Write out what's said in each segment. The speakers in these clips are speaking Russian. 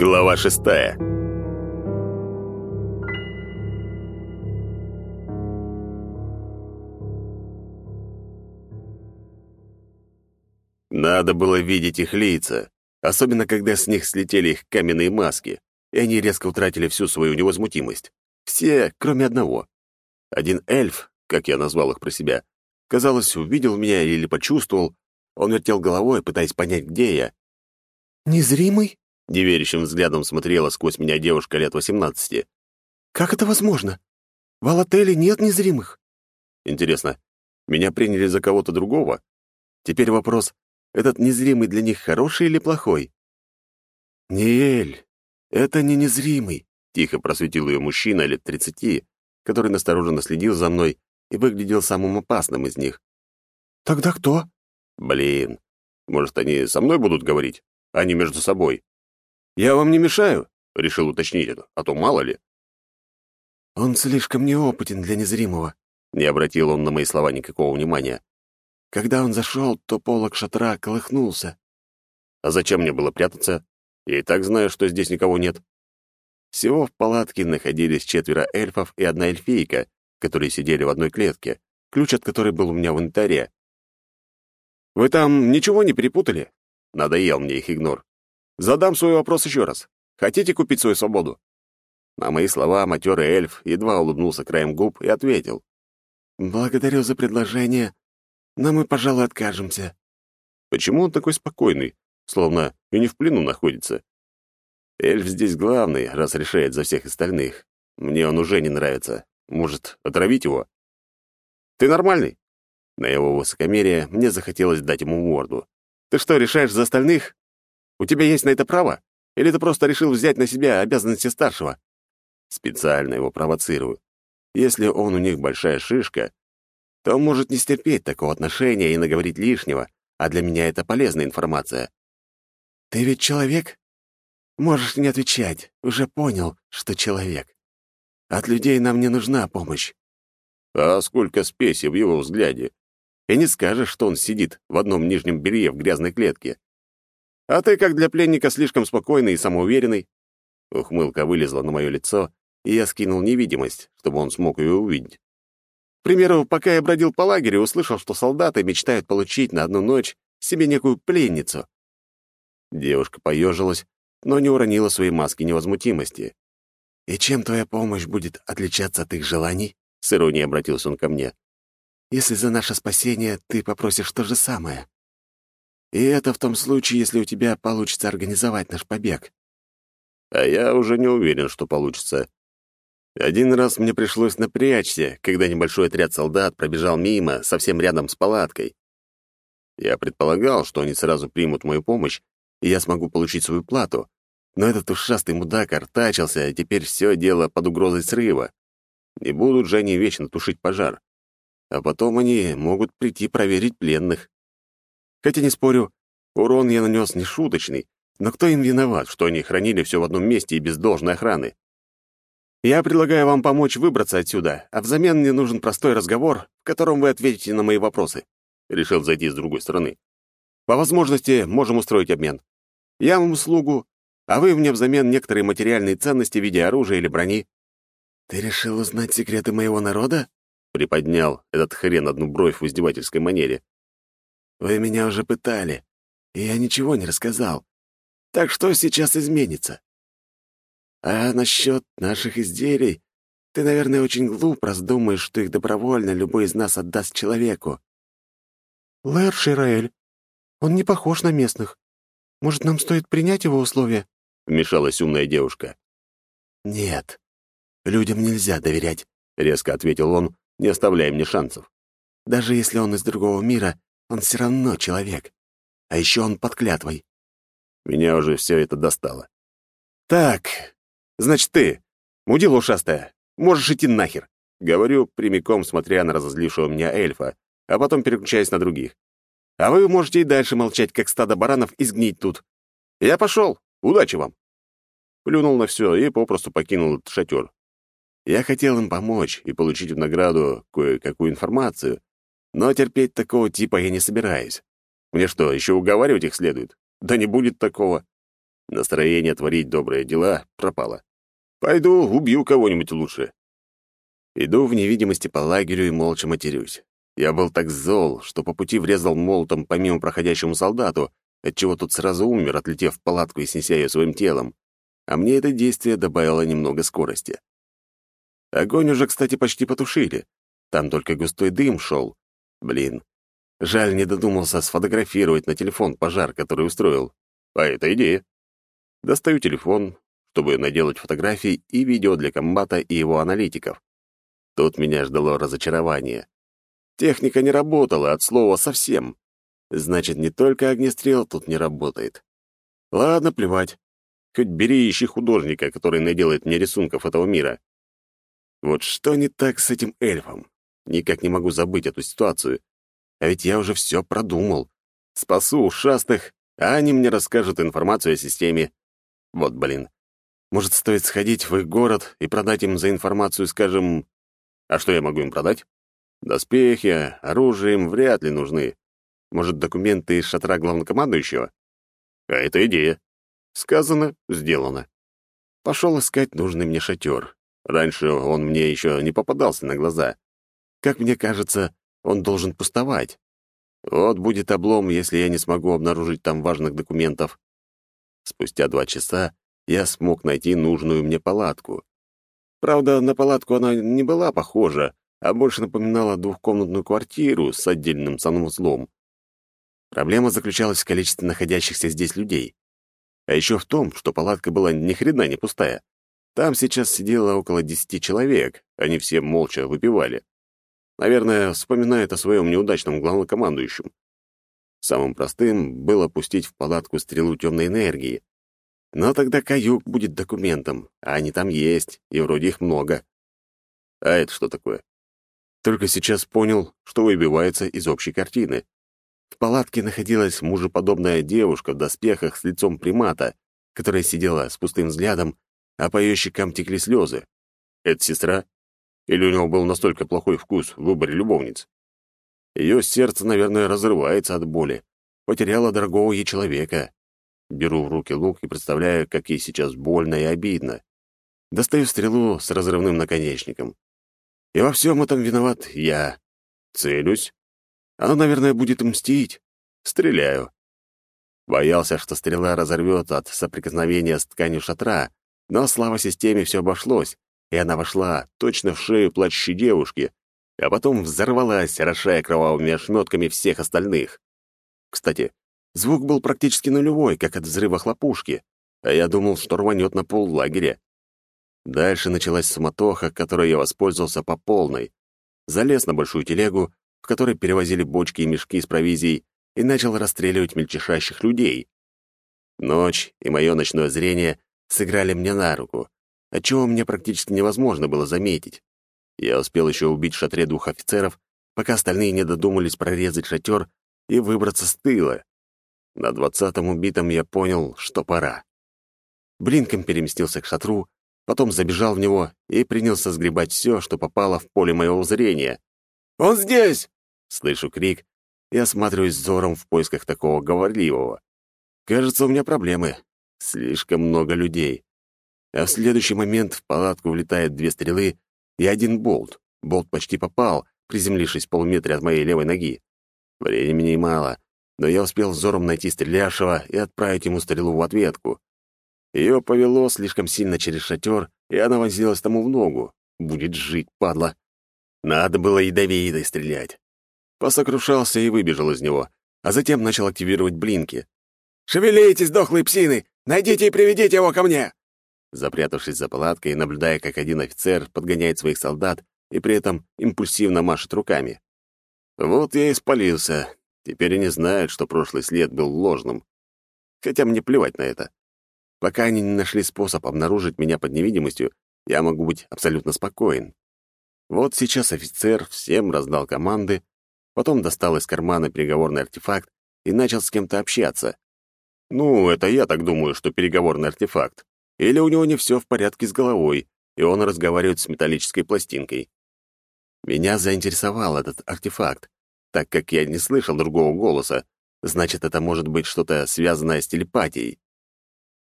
Глава шестая. Надо было видеть их лица, особенно когда с них слетели их каменные маски, и они резко утратили всю свою невозмутимость. Все, кроме одного. Один эльф, как я назвал их про себя, казалось, увидел меня или почувствовал. Он вертел головой, пытаясь понять, где я. «Незримый?» — неверящим взглядом смотрела сквозь меня девушка лет восемнадцати. «Как это возможно? В Алателе нет незримых». Интересно, меня приняли за кого-то другого? Теперь вопрос, этот незримый для них хороший или плохой? «Ниэль, это не незримый», — тихо просветил ее мужчина лет тридцати, который настороженно следил за мной и выглядел самым опасным из них. «Тогда кто?» «Блин, может, они со мной будут говорить, а не между собой?» «Я вам не мешаю?» — решил уточнить это, а то мало ли. «Он слишком неопытен для незримого», — не обратил он на мои слова никакого внимания. Когда он зашел, то полок шатра колыхнулся. А зачем мне было прятаться? Я и так знаю, что здесь никого нет. Всего в палатке находились четверо эльфов и одна эльфийка, которые сидели в одной клетке, ключ от которой был у меня в инвентаре. «Вы там ничего не перепутали?» Надоел мне их игнор. «Задам свой вопрос еще раз. Хотите купить свою свободу?» На мои слова матерый эльф едва улыбнулся краем губ и ответил. «Благодарю за предложение, но мы, пожалуй, откажемся». Почему он такой спокойный, словно и не в плену находится? Эльф здесь главный, раз решает за всех остальных. Мне он уже не нравится. Может, отравить его? Ты нормальный? На его высокомерие мне захотелось дать ему морду. Ты что, решаешь за остальных? У тебя есть на это право? Или ты просто решил взять на себя обязанности старшего? Специально его провоцирую. Если он у них большая шишка, то он может не стерпеть такого отношения и наговорить лишнего, а для меня это полезная информация. «Ты ведь человек?» «Можешь не отвечать. Уже понял, что человек. От людей нам не нужна помощь». А сколько спеси в его взгляде. И не скажешь, что он сидит в одном нижнем белье в грязной клетке. А ты, как для пленника, слишком спокойный и самоуверенный. Ухмылка вылезла на мое лицо, и я скинул невидимость, чтобы он смог ее увидеть. К примеру, пока я бродил по лагерю, услышал, что солдаты мечтают получить на одну ночь себе некую пленницу. Девушка поежилась, но не уронила своей маски невозмутимости. «И чем твоя помощь будет отличаться от их желаний?» — с иронией обратился он ко мне. «Если за наше спасение ты попросишь то же самое. И это в том случае, если у тебя получится организовать наш побег». А я уже не уверен, что получится. Один раз мне пришлось напрячься, когда небольшой отряд солдат пробежал мимо, совсем рядом с палаткой. Я предполагал, что они сразу примут мою помощь, и я смогу получить свою плату. Но этот ушастый мудак артачился, и теперь все дело под угрозой срыва. Не будут же они вечно тушить пожар. А потом они могут прийти проверить пленных. Хотя не спорю, урон я нанес не шуточный, но кто им виноват, что они хранили все в одном месте и без должной охраны? Я предлагаю вам помочь выбраться отсюда, а взамен мне нужен простой разговор, в котором вы ответите на мои вопросы. Решил зайти с другой стороны. По возможности можем устроить обмен. Я вам услугу, а вы мне взамен некоторые материальные ценности в виде оружия или брони». «Ты решил узнать секреты моего народа?» — приподнял этот хрен одну бровь в издевательской манере. «Вы меня уже пытали, и я ничего не рассказал. Так что сейчас изменится? А насчет наших изделий, ты, наверное, очень глуп, раздумаешь, что их добровольно любой из нас отдаст человеку». «Лэр Шираэль, он не похож на местных. Может, нам стоит принять его условия?» — вмешалась умная девушка. «Нет, людям нельзя доверять», — резко ответил он, не оставляя мне шансов. «Даже если он из другого мира, он все равно человек. А еще он под клятвой». Меня уже все это достало. «Так, значит, ты, мудила ушастая, можешь идти нахер», — говорю, прямиком смотря на разозлившего меня эльфа, а потом переключаясь на других. А вы можете и дальше молчать, как стадо баранов, и сгнить тут. Я пошел. Удачи вам. Плюнул на все и попросту покинул этот шатер. Я хотел им помочь и получить в награду кое-какую информацию, но терпеть такого типа я не собираюсь. Мне что, еще уговаривать их следует? Да не будет такого. Настроение творить добрые дела пропало. Пойду убью кого-нибудь лучше. Иду в невидимости по лагерю и молча матерюсь. Я был так зол, что по пути врезал молотом помимо проходящему солдату, отчего тот сразу умер, отлетев в палатку и снеся ее своим телом. А мне это действие добавило немного скорости. Огонь уже, кстати, почти потушили. Там только густой дым шел. Блин, жаль, не додумался сфотографировать на телефон пожар, который устроил. А это идея. Достаю телефон, чтобы наделать фотографий и видео для комбата и его аналитиков. Тут меня ждало разочарование. Техника не работала от слова совсем. Значит, не только огнестрел тут не работает. Ладно, плевать. Хоть бери ищи художника, который наделает мне рисунков этого мира. Вот что не так с этим эльфом? Никак не могу забыть эту ситуацию. А ведь я уже все продумал. Спасу ушастых, а они мне расскажут информацию о системе. Вот, блин. Может, стоит сходить в их город и продать им за информацию, скажем... А что я могу им продать? Доспехи, оружие им вряд ли нужны. Может, документы из шатра главнокомандующего? А это идея. Сказано, сделано. Пошел искать нужный мне шатер. Раньше он мне еще не попадался на глаза. Как мне кажется, он должен пустовать. Вот будет облом, если я не смогу обнаружить там важных документов. Спустя два часа я смог найти нужную мне палатку. Правда, на палатку она не была похожа, а больше напоминала двухкомнатную квартиру с отдельным санузлом. Проблема заключалась в количестве находящихся здесь людей. А еще в том, что палатка была ни хрена не пустая. Там сейчас сидело около десяти человек, они все молча выпивали. Наверное, вспоминают о своем неудачном главнокомандующем. Самым простым было пустить в палатку стрелу темной энергии. Но тогда каюк будет документом, а они там есть, и вроде их много. А это что такое? Только сейчас понял, что выбивается из общей картины. В палатке находилась мужеподобная девушка в доспехах с лицом примата, которая сидела с пустым взглядом, а по ее щекам текли слезы. Это сестра? Или у него был настолько плохой вкус в выборе любовниц? Ее сердце, наверное, разрывается от боли. Потеряла дорогого ей человека. Беру в руки лук и представляю, как ей сейчас больно и обидно. Достаю стрелу с разрывным наконечником. И во всем этом виноват я. Целюсь. Она, наверное, будет мстить. Стреляю. Боялся, что стрела разорвет от соприкосновения с тканью шатра, но, слава системе, все обошлось, и она вошла точно в шею плачущей девушки, а потом взорвалась, орошая кровавыми ошметками всех остальных. Кстати, звук был практически нулевой, как от взрыва хлопушки, а я думал, что рванет на пол лагеря. Дальше началась суматоха, которой я воспользовался по полной. Залез на большую телегу, в которой перевозили бочки и мешки с провизией, и начал расстреливать мельчешащих людей. Ночь и мое ночное зрение сыграли мне на руку, отчего мне практически невозможно было заметить. Я успел еще убить в шатре двух офицеров, пока остальные не додумались прорезать шатер и выбраться с тыла. На двадцатом убитом я понял, что пора. Блинком переместился к шатру, потом забежал в него и принялся сгребать все, что попало в поле моего зрения. «Он здесь!» — слышу крик и осматриваюсь взором в поисках такого говорливого. Кажется, у меня проблемы. Слишком много людей. А в следующий момент в палатку влетает две стрелы и один болт. Болт почти попал, приземлившись в полуметре от моей левой ноги. Времени мало, но я успел взором найти стрелявшего и отправить ему стрелу в ответку. Ее повело слишком сильно через шатер, и она вонзилась тому в ногу. Будет жить, падла. Надо было ядовитой стрелять. Посокрушался и выбежал из него, а затем начал активировать блинки. «Шевелитесь, дохлые псины! Найдите и приведите его ко мне!» Запрятавшись за палаткой, наблюдая, как один офицер подгоняет своих солдат и при этом импульсивно машет руками. Вот я и спалился. Теперь они знают, что прошлый след был ложным. Хотя мне плевать на это. Пока они не нашли способ обнаружить меня под невидимостью, я могу быть абсолютно спокоен. Вот сейчас офицер всем раздал команды, потом достал из кармана переговорный артефакт и начал с кем-то общаться. Ну, это я так думаю, что переговорный артефакт. Или у него не все в порядке с головой, и он разговаривает с металлической пластинкой. Меня заинтересовал этот артефакт, так как я не слышал другого голоса, значит, это может быть что-то связанное с телепатией.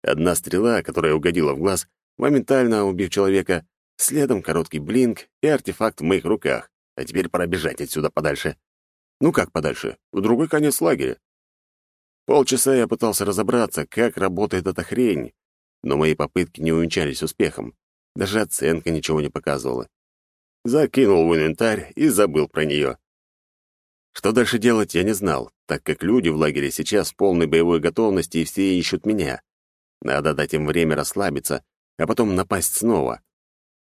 Одна стрела, которая угодила в глаз, моментально убив человека, следом короткий блинк и артефакт в моих руках. А теперь пора бежать отсюда подальше. Ну как подальше? В другой конец лагеря. Полчаса я пытался разобраться, как работает эта хрень, но мои попытки не увенчались успехом. Даже оценка ничего не показывала. Закинул в инвентарь и забыл про нее. Что дальше делать, я не знал, так как люди в лагере сейчас в полной боевой готовности и все ищут меня. Надо дать им время расслабиться, а потом напасть снова.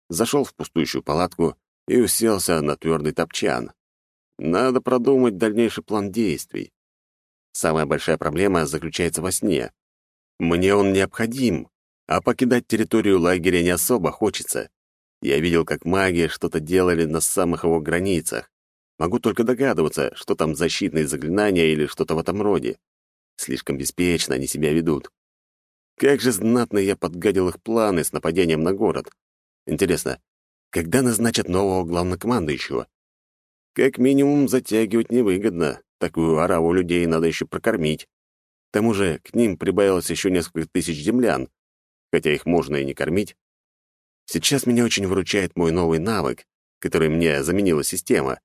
Зашел в пустующую палатку и уселся на твердый топчан. Надо продумать дальнейший план действий. Самая большая проблема заключается во сне. Мне он необходим, а покидать территорию лагеря не особо хочется. Я видел, как маги что-то делали на самых его границах. Могу только догадываться, что там защитные заклинания или что-то в этом роде. Слишком беспечно они себя ведут. Как же знатно я подгадил их планы с нападением на город. Интересно, когда назначат нового главнокомандующего? Как минимум, затягивать невыгодно. Такую ораву людей надо еще прокормить. К тому же к ним прибавилось еще несколько тысяч землян, хотя их можно и не кормить. Сейчас меня очень выручает мой новый навык, который мне заменила система.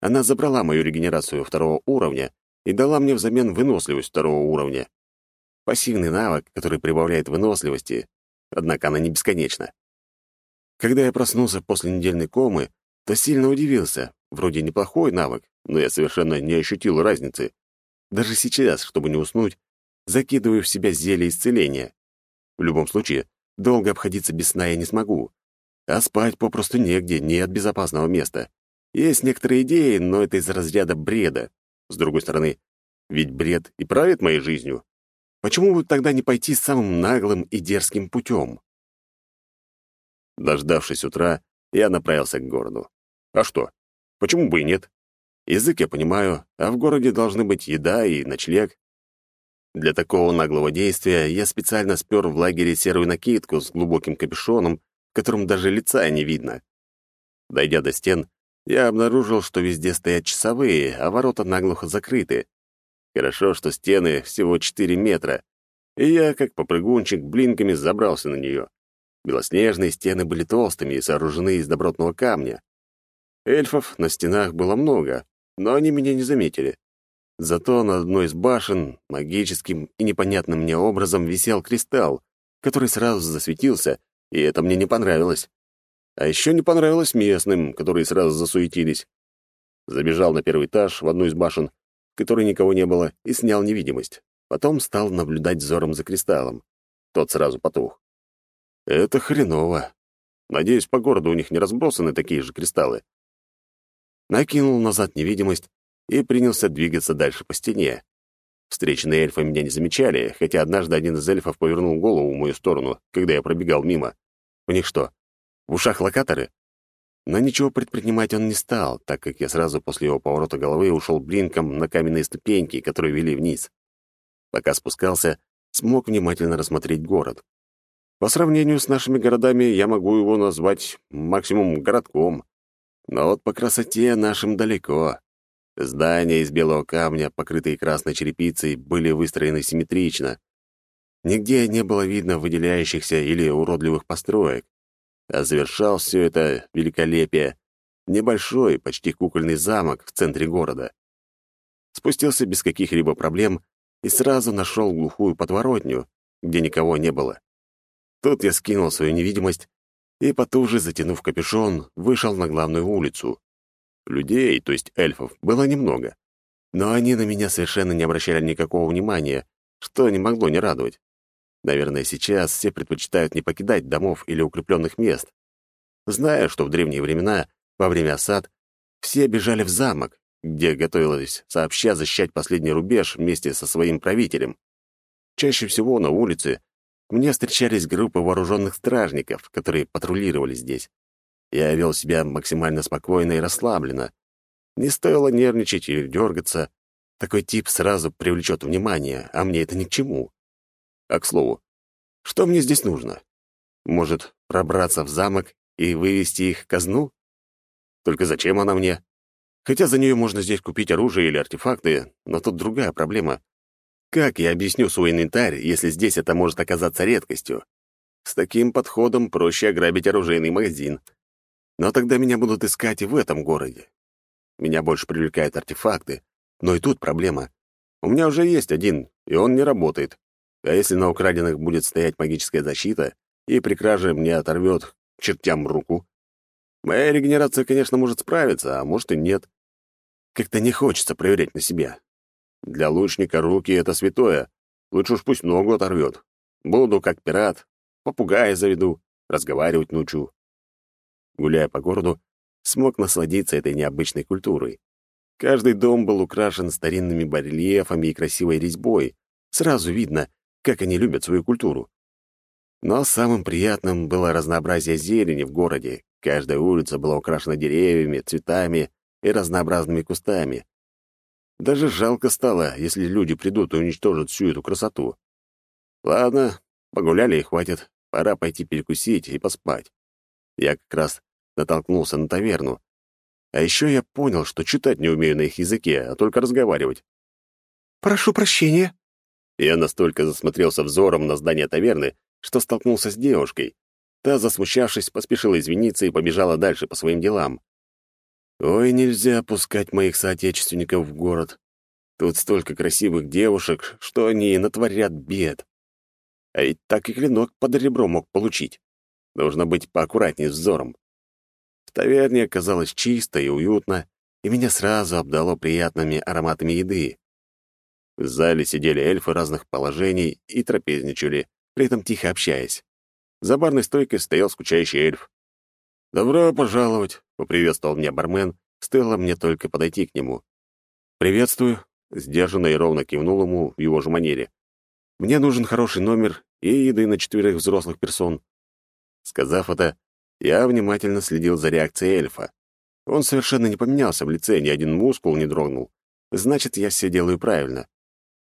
Она забрала мою регенерацию второго уровня и дала мне взамен выносливость второго уровня. Пассивный навык, который прибавляет выносливости, однако она не бесконечна. Когда я проснулся после недельной комы, то сильно удивился. Вроде неплохой навык, но я совершенно не ощутил разницы. Даже сейчас, чтобы не уснуть, закидываю в себя зелье исцеления. В любом случае, долго обходиться без сна я не смогу. А спать попросту негде, нет безопасного места. Есть некоторые идеи, но это из разряда бреда. С другой стороны, ведь бред и правит моей жизнью. Почему бы тогда не пойти самым наглым и дерзким путем? Дождавшись утра, я направился к городу. А что? Почему бы и нет? Язык я понимаю, а в городе должны быть еда и ночлег. Для такого наглого действия я специально спер в лагере серую накидку с глубоким капюшоном, в котором даже лица не видно. Дойдя до стен, я обнаружил, что везде стоят часовые, а ворота наглухо закрыты. Хорошо, что стены всего 4 метра, и я, как попрыгунчик, блинками забрался на нее. Белоснежные стены были толстыми и сооружены из добротного камня. Эльфов на стенах было много, но они меня не заметили. Зато на одной из башен магическим и непонятным мне образом висел кристалл, который сразу засветился, и это мне не понравилось. А еще не понравилось местным, которые сразу засуетились. Забежал на первый этаж в одну из башен, в которой никого не было, и снял невидимость. Потом стал наблюдать взором за кристаллом. Тот сразу потух. Это хреново. Надеюсь, по городу у них не разбросаны такие же кристаллы. Накинул назад невидимость и принялся двигаться дальше по стене. Встреченные эльфы меня не замечали, хотя однажды один из эльфов повернул голову в мою сторону, когда я пробегал мимо. У них что, в ушах локаторы? Но ничего предпринимать он не стал, так как я сразу после его поворота головы ушел блинком на каменные ступеньки, которые вели вниз. Пока спускался, смог внимательно рассмотреть город. По сравнению с нашими городами я могу его назвать максимум городком. Но вот по красоте нашим далеко. Здания из белого камня, покрытые красной черепицей, были выстроены симметрично. Нигде не было видно выделяющихся или уродливых построек. А завершал все это великолепие небольшой, почти кукольный замок в центре города. Спустился без каких-либо проблем и сразу нашел глухую подворотню, где никого не было. Тут я скинул свою невидимость и, потуже затянув капюшон, вышел на главную улицу. Людей, то есть эльфов, было немного. Но они на меня совершенно не обращали никакого внимания, что не могло не радовать. Наверное, сейчас все предпочитают не покидать домов или укрепленных мест. Зная, что в древние времена, во время осад, все бежали в замок, где готовились сообща защищать последний рубеж вместе со своим правителем. Чаще всего на улице мне встречались группы вооруженных стражников, которые патрулировали здесь. Я вел себя максимально спокойно и расслабленно. Не стоило нервничать или дергаться. Такой тип сразу привлечет внимание, а мне это ни к чему. А к слову, что мне здесь нужно? Может, пробраться в замок и вывести их казну? Только зачем она мне? Хотя за нее можно здесь купить оружие или артефакты, но тут другая проблема. Как я объясню свой инвентарь, если здесь это может оказаться редкостью? С таким подходом проще ограбить оружейный магазин. Но тогда меня будут искать и в этом городе. Меня больше привлекают артефакты, но и тут проблема. У меня уже есть один, и он не работает. А если на украденных будет стоять магическая защита, и при краже мне оторвет к чертям руку? Моя регенерация, конечно, может справиться, а может и нет. Как-то не хочется проверять на себя. Для лучника руки — это святое. Лучше уж пусть ногу оторвет. Буду как пират, попугая заведу, разговаривать научу. Гуляя по городу, смог насладиться этой необычной культурой. Каждый дом был украшен старинными барельефами и красивой резьбой. Сразу видно, как они любят свою культуру. Но самым приятным было разнообразие зелени в городе. Каждая улица была украшена деревьями, цветами и разнообразными кустами. Даже жалко стало, если люди придут и уничтожат всю эту красоту. Ладно, погуляли и хватит. Пора пойти перекусить и поспать. Я как раз натолкнулся на таверну. А еще я понял, что читать не умею на их языке, а только разговаривать. «Прошу прощения». Я настолько засмотрелся взором на здание таверны, что столкнулся с девушкой. Та, засмущавшись, поспешила извиниться и побежала дальше по своим делам. Ой, нельзя пускать моих соотечественников в город. Тут столько красивых девушек, что они натворят бед. А ведь так и клинок под ребро мог получить. Нужно быть поаккуратнее с взором. В таверне оказалось чисто и уютно, и меня сразу обдало приятными ароматами еды. В зале сидели эльфы разных положений и трапезничали, при этом тихо общаясь. За барной стойкой стоял скучающий эльф. «Добро пожаловать», — поприветствовал меня бармен, стоило мне только подойти к нему. «Приветствую», — сдержанно и ровно кивнул ему в его же манере. «Мне нужен хороший номер и еды на четверых взрослых персон». Сказав это, я внимательно следил за реакцией эльфа. Он совершенно не поменялся в лице, ни один мускул не дрогнул. Значит, я все делаю правильно.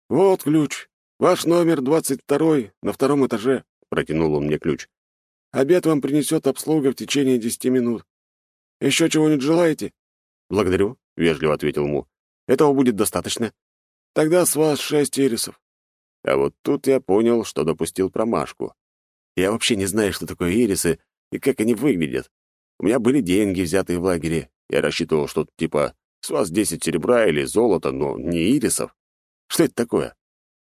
«Вот ключ. Ваш номер двадцать второй, на втором этаже», — протянул он мне ключ. «Обед вам принесет обслуга в течение десяти минут. Еще чего-нибудь желаете?» «Благодарю», — вежливо ответил ему. «Этого будет достаточно». «Тогда с вас шесть ирисов». А вот тут я понял, что допустил промашку. Я вообще не знаю, что такое ирисы и как они выглядят. У меня были деньги, взятые в лагере. Я рассчитывал что-то типа «с вас десять серебра или золота, но не ирисов». Что это такое?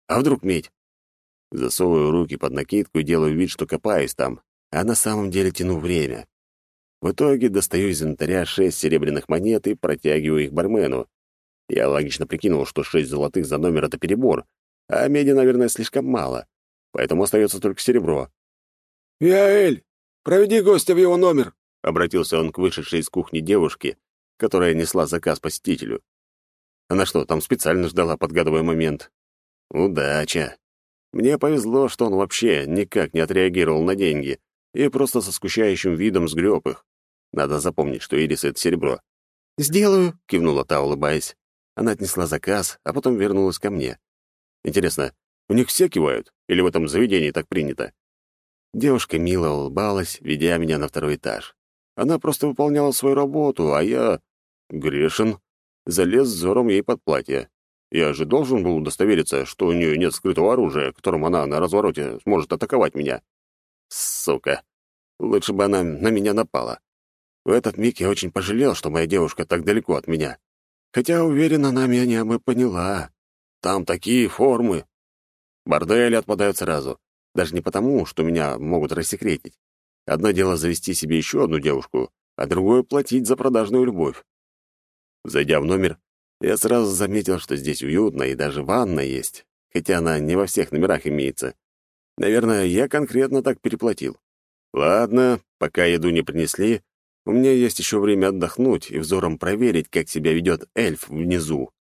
А вдруг медь? Засовываю руки под накидку и делаю вид, что копаюсь там, а на самом деле тяну время. В итоге достаю из инвентаря шесть серебряных монет и протягиваю их бармену. Я логично прикинул, что шесть золотых за номер — это перебор, а меди, наверное, слишком мало, поэтому остается только серебро. «Виаэль, проведи гостя в его номер», — обратился он к вышедшей из кухни девушке, которая несла заказ посетителю. Она что, там специально ждала, подгадывая момент? Удача. Мне повезло, что он вообще никак не отреагировал на деньги и просто со скучающим видом сгреб их. Надо запомнить, что ирис — это серебро. «Сделаю», — кивнула та, улыбаясь. Она отнесла заказ, а потом вернулась ко мне. Интересно, у них все кивают? Или в этом заведении так принято? Девушка мило улыбалась, ведя меня на второй этаж. Она просто выполняла свою работу, а я... грешен. Залез взором ей под платье. Я же должен был удостовериться, что у нее нет скрытого оружия, которым она на развороте сможет атаковать меня. Сука. Лучше бы она на меня напала. В этот миг я очень пожалел, что моя девушка так далеко от меня. Хотя, уверен, она меня бы поняла. Там такие формы. Бордели отпадают сразу. Даже не потому, что меня могут рассекретить. Одно дело завести себе еще одну девушку, а другое — платить за продажную любовь. Зайдя в номер, я сразу заметил, что здесь уютно и даже ванна есть, хотя она не во всех номерах имеется. Наверное, я конкретно так переплатил. Ладно, пока еду не принесли, у меня есть еще время отдохнуть и взором проверить, как себя ведет эльф внизу.